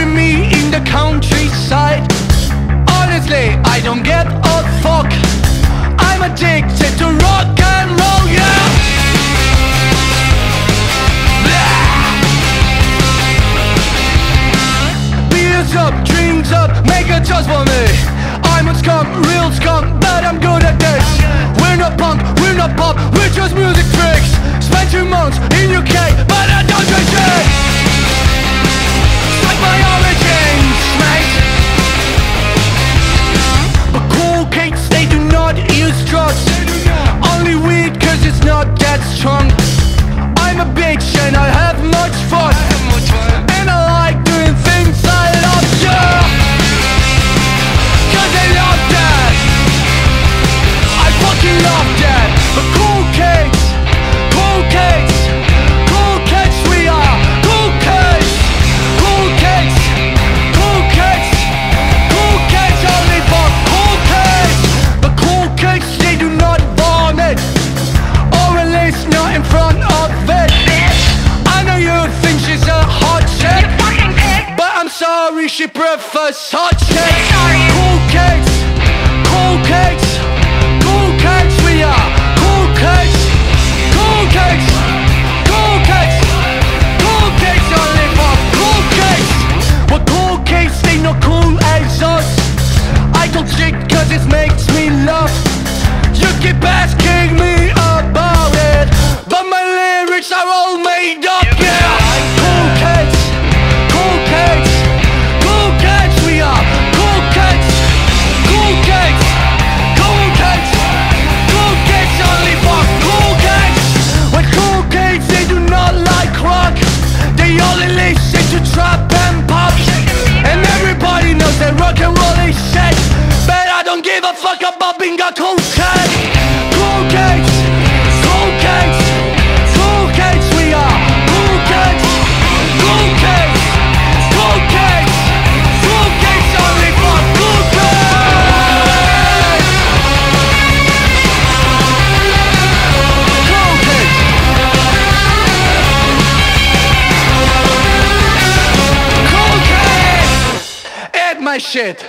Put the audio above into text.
Bury me in the countryside. Honestly, I don't get a fuck. I'm addicted to rock and roll, yeah. Beers up, drinks up, make a toast for me. I'm a scum, real scum, but I'm not that strong. In front of it. I know you think she's a hot chick, You fucking pig! but I'm sorry she prefers hot chicks. Sorry. Cool cakes, cool cakes, cool cakes we are. Cool cakes, cool cakes, cool cakes, cool cakes only for cool cakes. But cool they not cool as us. I don't shit cause it makes me laugh. You keep asking shit.